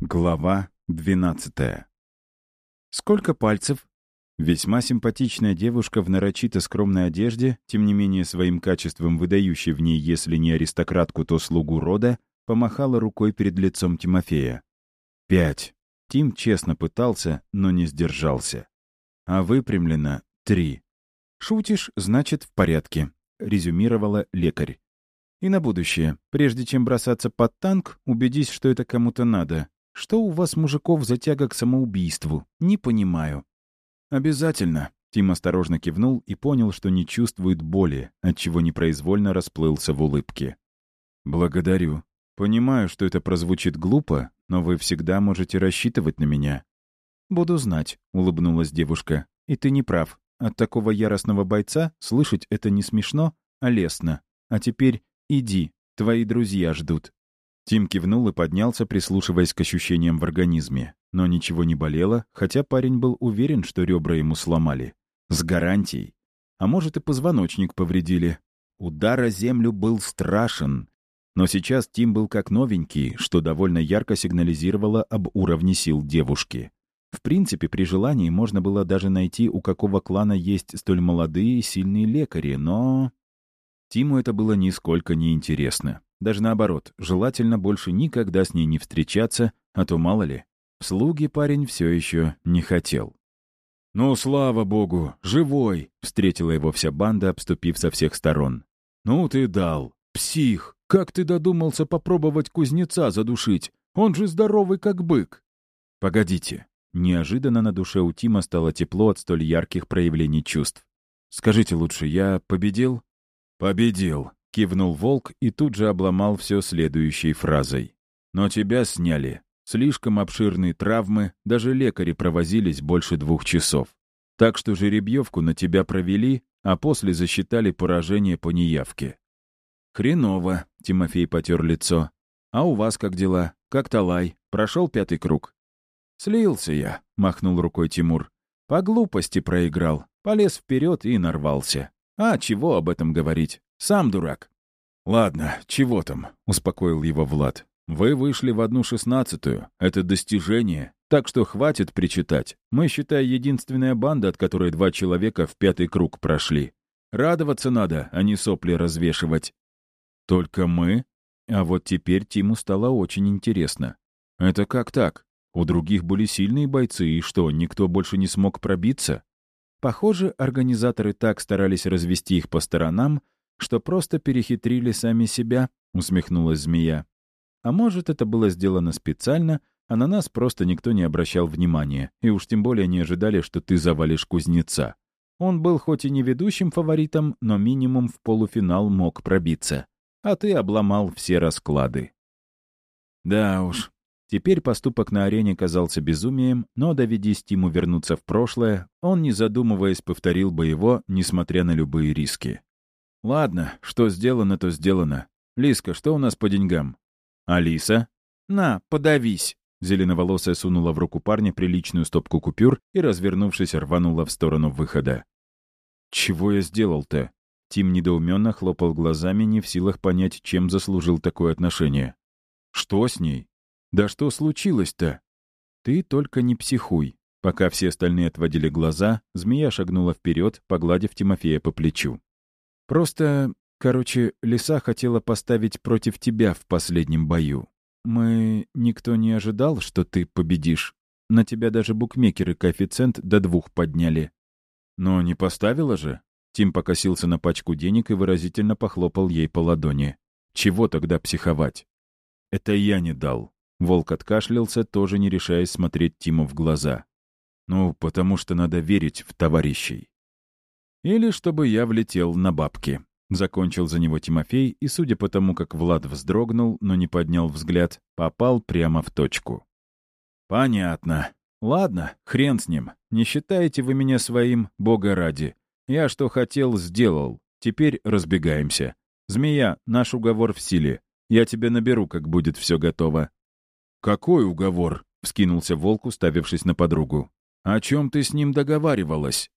Глава 12 «Сколько пальцев?» Весьма симпатичная девушка в нарочито скромной одежде, тем не менее своим качеством выдающей в ней, если не аристократку, то слугу рода, помахала рукой перед лицом Тимофея. «Пять». Тим честно пытался, но не сдержался. А выпрямлено — три. «Шутишь, значит, в порядке», — резюмировала лекарь. «И на будущее, прежде чем бросаться под танк, убедись, что это кому-то надо, что у вас, мужиков, за к самоубийству? Не понимаю». «Обязательно». Тим осторожно кивнул и понял, что не чувствует боли, отчего непроизвольно расплылся в улыбке. «Благодарю. Понимаю, что это прозвучит глупо, но вы всегда можете рассчитывать на меня». «Буду знать», — улыбнулась девушка. «И ты не прав. От такого яростного бойца слышать это не смешно, а лестно. А теперь иди, твои друзья ждут». Тим кивнул и поднялся, прислушиваясь к ощущениям в организме. Но ничего не болело, хотя парень был уверен, что ребра ему сломали. С гарантией. А может, и позвоночник повредили. Удар о землю был страшен. Но сейчас Тим был как новенький, что довольно ярко сигнализировало об уровне сил девушки. В принципе, при желании можно было даже найти, у какого клана есть столь молодые и сильные лекари, но... Тиму это было нисколько не интересно. Даже наоборот, желательно больше никогда с ней не встречаться, а то мало ли. Слуги парень все еще не хотел. «Ну, слава богу, живой!» — встретила его вся банда, обступив со всех сторон. «Ну ты дал! Псих! Как ты додумался попробовать кузнеца задушить? Он же здоровый, как бык!» «Погодите!» Неожиданно на душе у Тима стало тепло от столь ярких проявлений чувств. «Скажите лучше, я победил?» «Победил», — кивнул волк и тут же обломал все следующей фразой. «Но тебя сняли. Слишком обширные травмы, даже лекари провозились больше двух часов. Так что жеребьевку на тебя провели, а после засчитали поражение по неявке». «Хреново», — Тимофей потер лицо. «А у вас как дела? Как Талай? Прошел пятый круг?» «Слился я», — махнул рукой Тимур. «По глупости проиграл. Полез вперед и нарвался. А чего об этом говорить? Сам дурак». «Ладно, чего там?» — успокоил его Влад. «Вы вышли в одну шестнадцатую. Это достижение. Так что хватит причитать. Мы, считай, единственная банда, от которой два человека в пятый круг прошли. Радоваться надо, а не сопли развешивать». «Только мы?» А вот теперь Тиму стало очень интересно. «Это как так? У других были сильные бойцы, и что, никто больше не смог пробиться?» Похоже, организаторы так старались развести их по сторонам, что просто перехитрили сами себя, усмехнулась змея. А может, это было сделано специально, а на нас просто никто не обращал внимания, и уж тем более не ожидали, что ты завалишь кузнеца. Он был хоть и не ведущим фаворитом, но минимум в полуфинал мог пробиться. А ты обломал все расклады. Да уж, Теперь поступок на арене казался безумием, но доведись Тиму вернуться в прошлое, он, не задумываясь, повторил бы его, несмотря на любые риски. «Ладно, что сделано, то сделано. Лиска, что у нас по деньгам?» «Алиса?» «На, подавись!» Зеленоволосая сунула в руку парня приличную стопку купюр и, развернувшись, рванула в сторону выхода. «Чего я сделал-то?» Тим недоуменно хлопал глазами, не в силах понять, чем заслужил такое отношение. «Что с ней? «Да что случилось-то?» «Ты только не психуй». Пока все остальные отводили глаза, змея шагнула вперед, погладив Тимофея по плечу. «Просто, короче, лиса хотела поставить против тебя в последнем бою. Мы... Никто не ожидал, что ты победишь. На тебя даже букмекеры коэффициент до двух подняли». «Но не поставила же?» Тим покосился на пачку денег и выразительно похлопал ей по ладони. «Чего тогда психовать?» «Это я не дал», Волк откашлялся, тоже не решаясь смотреть Тиму в глаза. «Ну, потому что надо верить в товарищей». «Или чтобы я влетел на бабки», — закончил за него Тимофей, и, судя по тому, как Влад вздрогнул, но не поднял взгляд, попал прямо в точку. «Понятно. Ладно, хрен с ним. Не считаете вы меня своим, бога ради. Я что хотел, сделал. Теперь разбегаемся. Змея, наш уговор в силе. Я тебе наберу, как будет все готово. «Какой уговор?» — вскинулся волк, уставившись на подругу. «О чем ты с ним договаривалась?»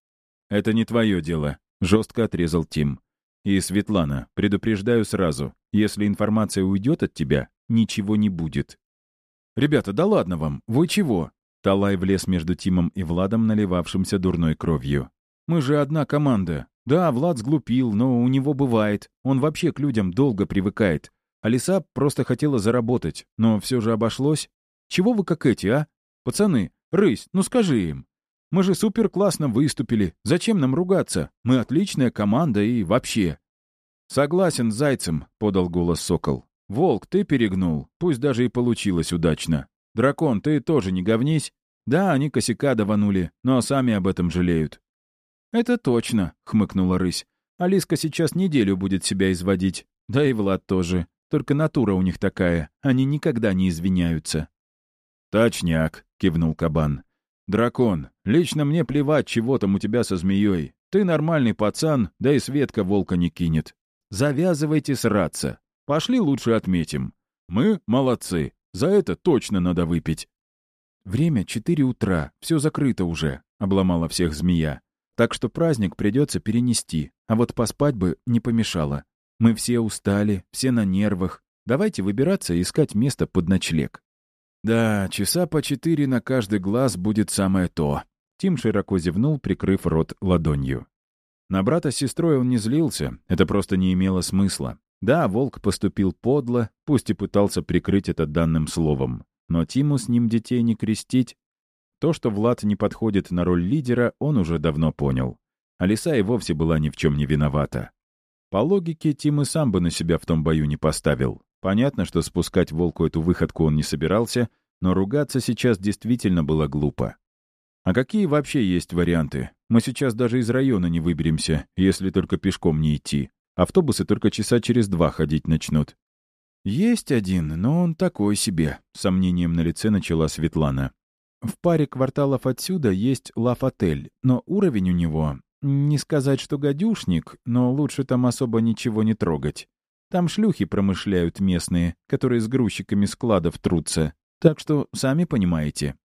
«Это не твое дело», — жестко отрезал Тим. «И, Светлана, предупреждаю сразу, если информация уйдет от тебя, ничего не будет». «Ребята, да ладно вам, вы чего?» Талай влез между Тимом и Владом, наливавшимся дурной кровью. «Мы же одна команда. Да, Влад сглупил, но у него бывает. Он вообще к людям долго привыкает. А Лиса просто хотела заработать, но все же обошлось. Чего вы как эти, а? Пацаны, рысь, ну скажи им. Мы же супер классно выступили. Зачем нам ругаться? Мы отличная команда и вообще. Согласен с Зайцем, подал голос Сокол. Волк, ты перегнул. Пусть даже и получилось удачно. Дракон, ты тоже не говнись. Да, они косяка даванули, но сами об этом жалеют. «Это точно», — хмыкнула рысь. «Алиска сейчас неделю будет себя изводить. Да и Влад тоже. Только натура у них такая. Они никогда не извиняются». «Точняк», — кивнул кабан. «Дракон, лично мне плевать, чего там у тебя со змеей. Ты нормальный пацан, да и Светка волка не кинет. Завязывайте сраться. Пошли лучше отметим. Мы молодцы. За это точно надо выпить». «Время четыре утра, все закрыто уже», — обломала всех змея. «Так что праздник придется перенести, а вот поспать бы не помешало. Мы все устали, все на нервах. Давайте выбираться и искать место под ночлег». Да, часа по четыре на каждый глаз будет самое то. Тим широко зевнул, прикрыв рот ладонью. На брата с сестрой он не злился, это просто не имело смысла. Да, волк поступил подло, пусть и пытался прикрыть это данным словом. Но Тиму с ним детей не крестить. То, что Влад не подходит на роль лидера, он уже давно понял. Алиса и вовсе была ни в чем не виновата. По логике, Тим и сам бы на себя в том бою не поставил. Понятно, что спускать волку эту выходку он не собирался, но ругаться сейчас действительно было глупо. А какие вообще есть варианты? Мы сейчас даже из района не выберемся, если только пешком не идти. Автобусы только часа через два ходить начнут. «Есть один, но он такой себе», — сомнением на лице начала Светлана. «В паре кварталов отсюда есть лав-отель, но уровень у него, не сказать, что гадюшник, но лучше там особо ничего не трогать. Там шлюхи промышляют местные, которые с грузчиками складов трутся. Так что, сами понимаете.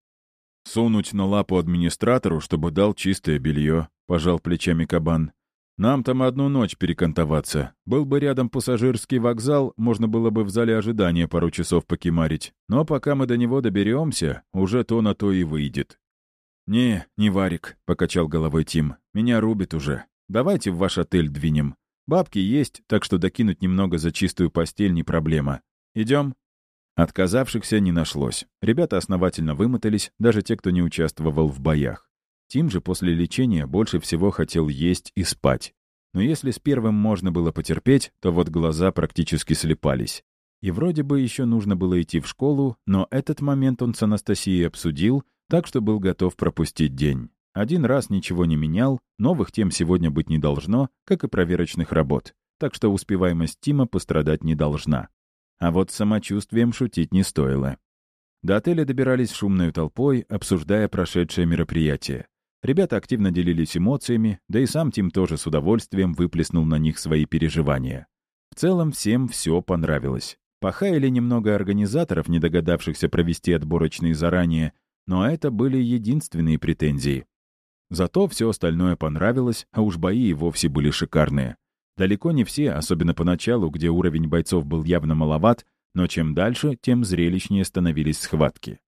«Сунуть на лапу администратору, чтобы дал чистое белье», — пожал плечами кабан. «Нам там одну ночь перекантоваться. Был бы рядом пассажирский вокзал, можно было бы в зале ожидания пару часов покемарить. Но пока мы до него доберемся, уже то на то и выйдет». «Не, не варик», — покачал головой Тим. «Меня рубит уже. Давайте в ваш отель двинем. Бабки есть, так что докинуть немного за чистую постель не проблема. Идем?» Отказавшихся не нашлось. Ребята основательно вымотались, даже те, кто не участвовал в боях. Тим же после лечения больше всего хотел есть и спать. Но если с первым можно было потерпеть, то вот глаза практически слепались. И вроде бы еще нужно было идти в школу, но этот момент он с Анастасией обсудил, так что был готов пропустить день. Один раз ничего не менял, новых тем сегодня быть не должно, как и проверочных работ. Так что успеваемость Тима пострадать не должна. А вот самочувствием шутить не стоило. До отеля добирались шумной толпой, обсуждая прошедшее мероприятие. Ребята активно делились эмоциями, да и сам Тим тоже с удовольствием выплеснул на них свои переживания. В целом всем все понравилось. Похаяли немного организаторов, не догадавшихся провести отборочные заранее, но это были единственные претензии. Зато все остальное понравилось, а уж бои и вовсе были шикарные. Далеко не все, особенно поначалу, где уровень бойцов был явно маловат, но чем дальше, тем зрелищнее становились схватки.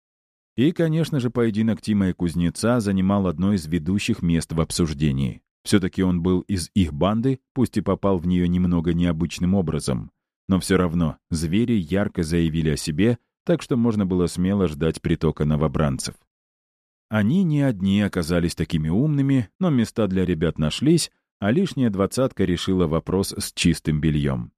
И, конечно же, поединок Тима и Кузнеца занимал одно из ведущих мест в обсуждении. Все-таки он был из их банды, пусть и попал в нее немного необычным образом. Но все равно звери ярко заявили о себе, так что можно было смело ждать притока новобранцев. Они не одни оказались такими умными, но места для ребят нашлись, а лишняя двадцатка решила вопрос с чистым бельем.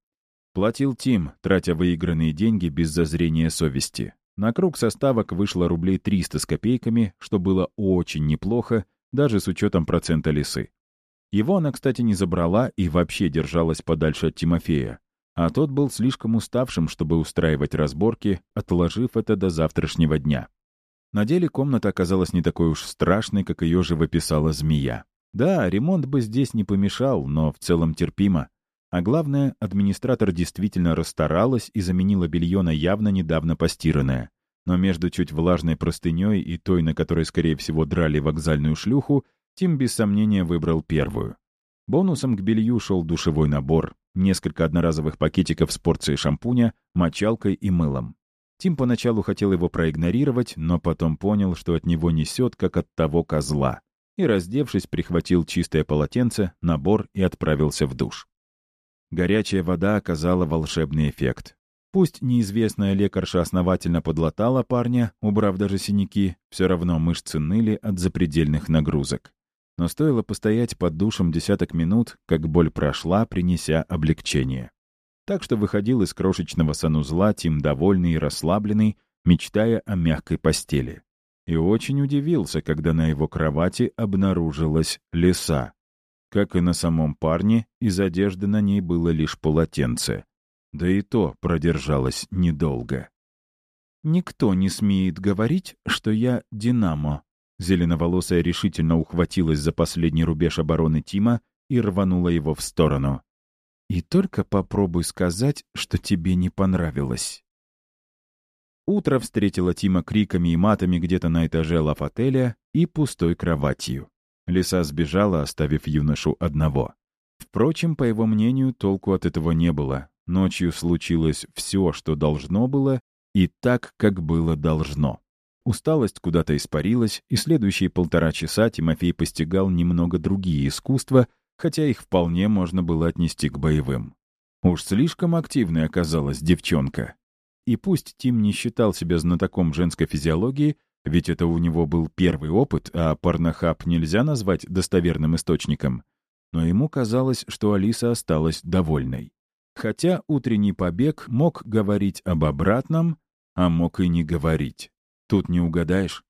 Платил Тим, тратя выигранные деньги без зазрения совести. На круг составок вышло рублей 300 с копейками, что было очень неплохо, даже с учетом процента лисы. Его она, кстати, не забрала и вообще держалась подальше от Тимофея. А тот был слишком уставшим, чтобы устраивать разборки, отложив это до завтрашнего дня. На деле комната оказалась не такой уж страшной, как ее же выписала змея. Да, ремонт бы здесь не помешал, но в целом терпимо. А главное, администратор действительно расстаралась и заменила белье на явно недавно постиранное. Но между чуть влажной простыней и той, на которой, скорее всего, драли вокзальную шлюху, Тим без сомнения выбрал первую. Бонусом к белью шел душевой набор, несколько одноразовых пакетиков с порцией шампуня, мочалкой и мылом. Тим поначалу хотел его проигнорировать, но потом понял, что от него несет, как от того козла. И, раздевшись, прихватил чистое полотенце, набор и отправился в душ. Горячая вода оказала волшебный эффект. Пусть неизвестная лекарша основательно подлатала парня, убрав даже синяки, все равно мышцы ныли от запредельных нагрузок. Но стоило постоять под душем десяток минут, как боль прошла, принеся облегчение. Так что выходил из крошечного санузла Тим довольный и расслабленный, мечтая о мягкой постели. И очень удивился, когда на его кровати обнаружилась лиса. Как и на самом парне, из одежды на ней было лишь полотенце. Да и то продержалось недолго. «Никто не смеет говорить, что я Динамо». Зеленоволосая решительно ухватилась за последний рубеж обороны Тима и рванула его в сторону. И только попробуй сказать, что тебе не понравилось. Утро встретило Тима криками и матами где-то на этаже лав-отеля и пустой кроватью. Лиса сбежала, оставив юношу одного. Впрочем, по его мнению, толку от этого не было. Ночью случилось все, что должно было, и так, как было должно. Усталость куда-то испарилась, и следующие полтора часа Тимофей постигал немного другие искусства, хотя их вполне можно было отнести к боевым. Уж слишком активной оказалась девчонка. И пусть Тим не считал себя знатоком женской физиологии, ведь это у него был первый опыт, а порнохаб нельзя назвать достоверным источником, но ему казалось, что Алиса осталась довольной. Хотя утренний побег мог говорить об обратном, а мог и не говорить. Тут не угадаешь.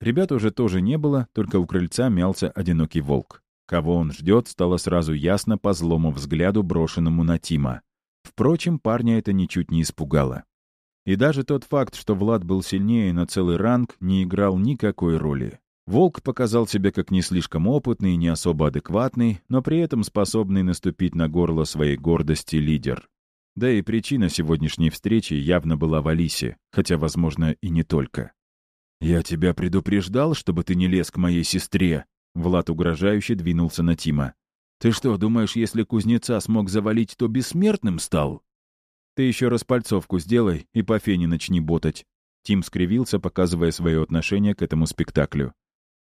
Ребят уже тоже не было, только у крыльца мялся одинокий волк. Кого он ждет, стало сразу ясно по злому взгляду, брошенному на Тима. Впрочем, парня это ничуть не испугало. И даже тот факт, что Влад был сильнее на целый ранг, не играл никакой роли. Волк показал себя как не слишком опытный и не особо адекватный, но при этом способный наступить на горло своей гордости лидер. Да и причина сегодняшней встречи явно была в Алисе, хотя, возможно, и не только. «Я тебя предупреждал, чтобы ты не лез к моей сестре», Влад угрожающе двинулся на Тима. «Ты что, думаешь, если кузнеца смог завалить, то бессмертным стал?» «Ты еще раз пальцовку сделай и по фене начни ботать». Тим скривился, показывая свое отношение к этому спектаклю.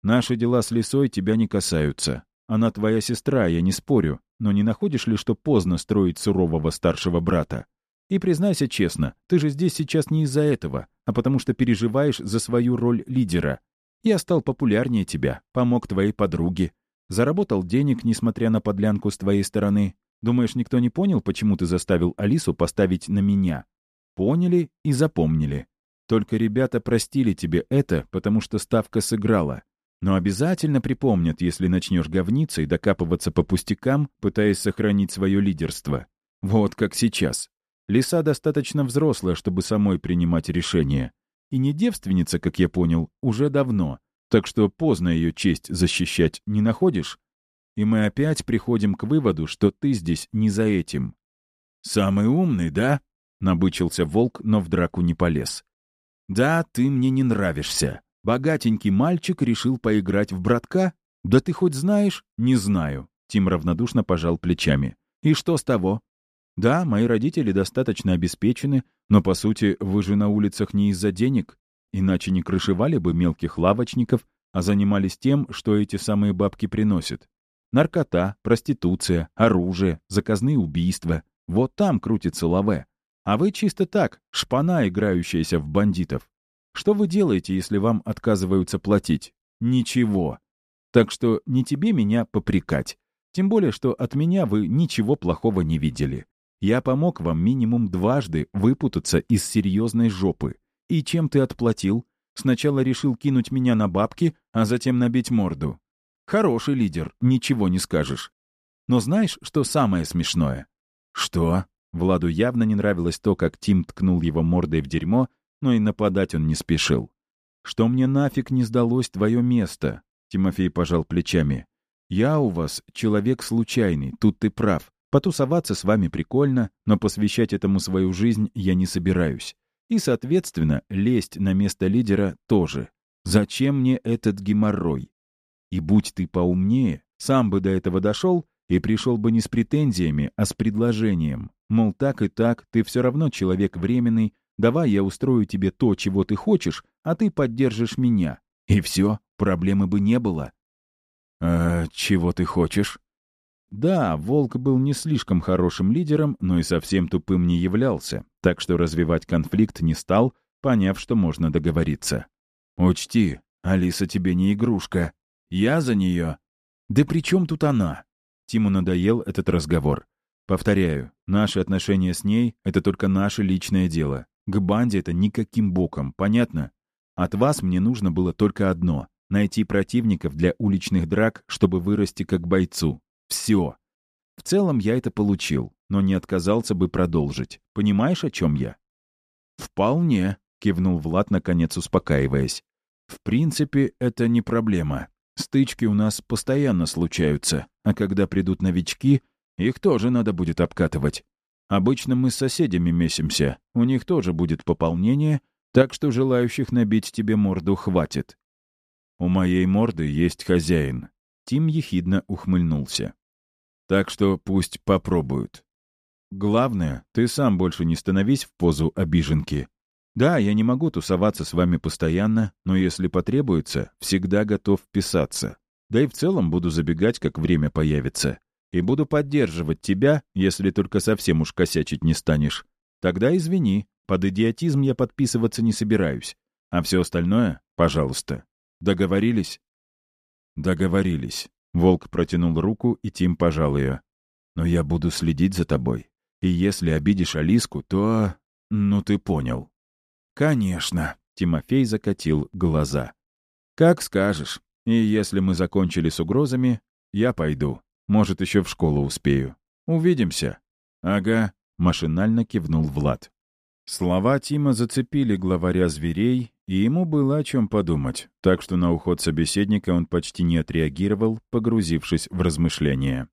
«Наши дела с лисой тебя не касаются. Она твоя сестра, я не спорю, но не находишь ли, что поздно строить сурового старшего брата? И признайся честно, ты же здесь сейчас не из-за этого, а потому что переживаешь за свою роль лидера. Я стал популярнее тебя, помог твоей подруге. Заработал денег, несмотря на подлянку с твоей стороны. Думаешь, никто не понял, почему ты заставил Алису поставить на меня? Поняли и запомнили. Только ребята простили тебе это, потому что ставка сыграла. Но обязательно припомнят, если начнешь говниться и докапываться по пустякам, пытаясь сохранить свое лидерство. Вот как сейчас. Лиса достаточно взрослая, чтобы самой принимать решения и не девственница, как я понял, уже давно, так что поздно ее честь защищать не находишь? И мы опять приходим к выводу, что ты здесь не за этим. «Самый умный, да?» — набычился волк, но в драку не полез. «Да, ты мне не нравишься. Богатенький мальчик решил поиграть в братка? Да ты хоть знаешь?» «Не знаю», — Тим равнодушно пожал плечами. «И что с того? Да, мои родители достаточно обеспечены, но, по сути, вы же на улицах не из-за денег. Иначе не крышевали бы мелких лавочников, а занимались тем, что эти самые бабки приносят. Наркота, проституция, оружие, заказные убийства. Вот там крутится лаве. А вы чисто так, шпана, играющаяся в бандитов. Что вы делаете, если вам отказываются платить? Ничего. Так что не тебе меня попрекать. Тем более, что от меня вы ничего плохого не видели. Я помог вам минимум дважды выпутаться из серьезной жопы. И чем ты отплатил? Сначала решил кинуть меня на бабки, а затем набить морду. Хороший лидер, ничего не скажешь. Но знаешь, что самое смешное? Что? Владу явно не нравилось то, как Тим ткнул его мордой в дерьмо, но и нападать он не спешил. «Что мне нафиг не сдалось твое место?» Тимофей пожал плечами. «Я у вас человек случайный, тут ты прав. Потусоваться с вами прикольно, но посвящать этому свою жизнь я не собираюсь. И, соответственно, лезть на место лидера тоже. Зачем мне этот геморрой? И будь ты поумнее, сам бы до этого дошел и пришел бы не с претензиями, а с предложением. Мол, так и так, ты все равно человек временный, Давай я устрою тебе то, чего ты хочешь, а ты поддержишь меня. И все, проблемы бы не было. «А чего ты хочешь?» Да, Волк был не слишком хорошим лидером, но и совсем тупым не являлся, так что развивать конфликт не стал, поняв, что можно договориться. «Учти, Алиса тебе не игрушка. Я за нее. Да при чем тут она?» Тиму надоел этот разговор. Повторяю, наши отношения с ней — это только наше личное дело. К банде это никаким боком, понятно? От вас мне нужно было только одно — найти противников для уличных драк, чтобы вырасти как бойцу. Все. В целом я это получил, но не отказался бы продолжить. Понимаешь, о чем я? «Вполне», — кивнул Влад, наконец успокаиваясь. «В принципе, это не проблема. Стычки у нас постоянно случаются, а когда придут новички, их тоже надо будет обкатывать. Обычно мы с соседями месимся, у них тоже будет пополнение, так что желающих набить тебе морду хватит. У моей морды есть хозяин. Тим ехидно ухмыльнулся. Так что пусть попробуют. Главное, ты сам больше не становись в позу обиженки. Да, я не могу тусоваться с вами постоянно, но если потребуется, всегда готов вписаться. Да и в целом буду забегать, как время появится. И буду поддерживать тебя, если только совсем уж косячить не станешь. Тогда извини, под идиотизм я подписываться не собираюсь. А все остальное — пожалуйста. Договорились? Договорились. Волк протянул руку, и Тим пожал ее. Но я буду следить за тобой. И если обидишь Алиску, то... Ну, ты понял. Конечно. Тимофей закатил глаза. Как скажешь. И если мы закончили с угрозами, я пойду. Может, еще в школу успею. Увидимся. Ага, машинально кивнул Влад. Слова Тима зацепили главаря зверей, и ему было о чем подумать, так что на уход собеседника он почти не отреагировал, погрузившись в размышления.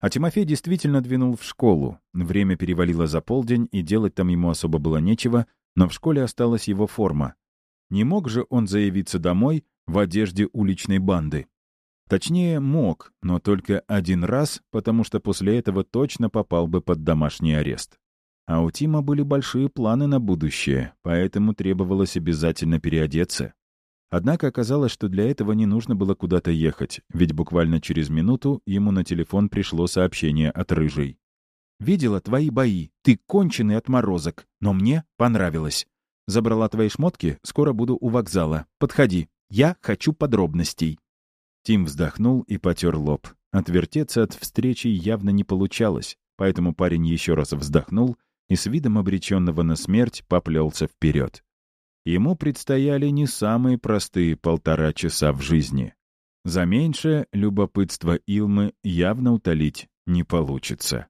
А Тимофей действительно двинул в школу. Время перевалило за полдень, и делать там ему особо было нечего, но в школе осталась его форма. Не мог же он заявиться домой в одежде уличной банды. Точнее, мог, но только один раз, потому что после этого точно попал бы под домашний арест. А у Тима были большие планы на будущее, поэтому требовалось обязательно переодеться. Однако оказалось, что для этого не нужно было куда-то ехать, ведь буквально через минуту ему на телефон пришло сообщение от Рыжей. «Видела твои бои. Ты конченый отморозок, но мне понравилось. Забрала твои шмотки, скоро буду у вокзала. Подходи. Я хочу подробностей». Тим вздохнул и потер лоб. Отвертеться от встречи явно не получалось, поэтому парень еще раз вздохнул и с видом обреченного на смерть поплелся вперед. Ему предстояли не самые простые полтора часа в жизни. За меньшее любопытство Илмы явно утолить не получится.